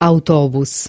autobus.